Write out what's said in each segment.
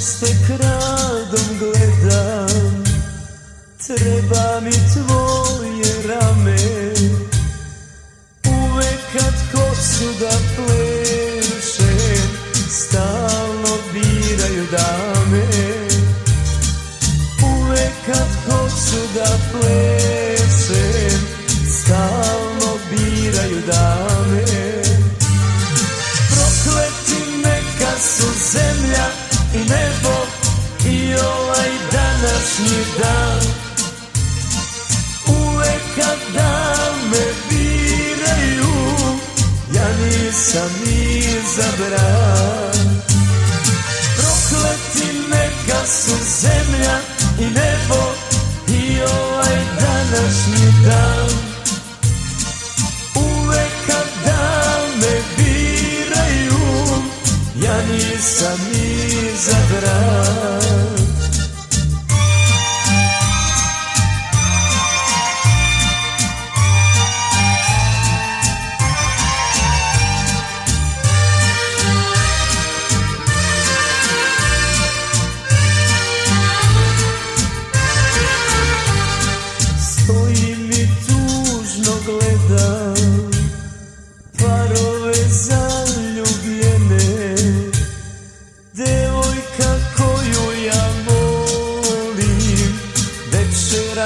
te kradom gledam. Treba mi tvoje rame. Uvek kad hoću da plešem Stalno biraju dame. Uvek kad hoću da plešem Stalno biraju dame. Prokleti neka su zemlja nisam izabran Prokleti neka su zemlja i nebo I ovaj današnji dan. Uvek kada me biraju Ja nisam izabran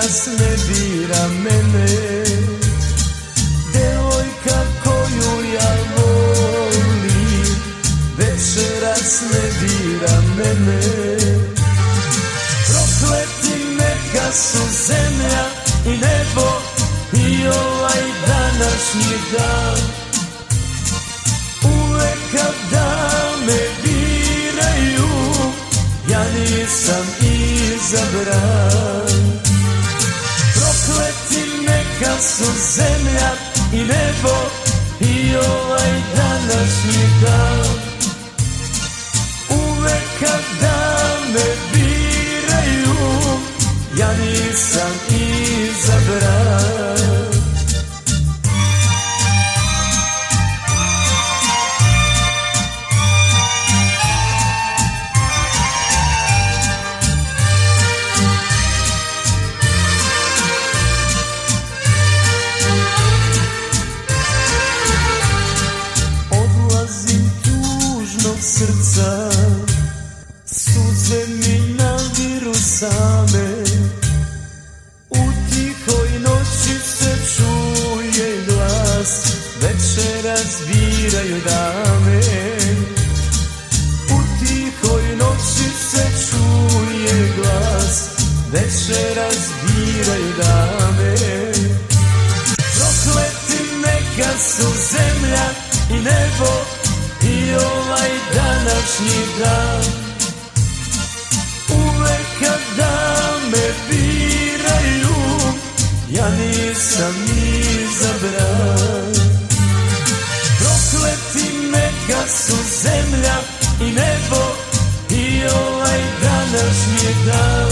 Večeras ne bira mene. Devojka koju ja volim Večeras ne bira mene. Prokleti neka su zemlja i nebo I ovaj današnji dan. Uvek kada me biraju Ja nisam izabran su zemlja i nebo I ovaj današnji dan Večeras biraju dame. U tihoj noći se čuje glas Večeras biraju dame. Prokleti neka su zemlja i nebo I ovaj današnji dan. Uvek kada me biraju Ja nisam izabran Prokleti su zemlja i nebo I ovaj današnji dan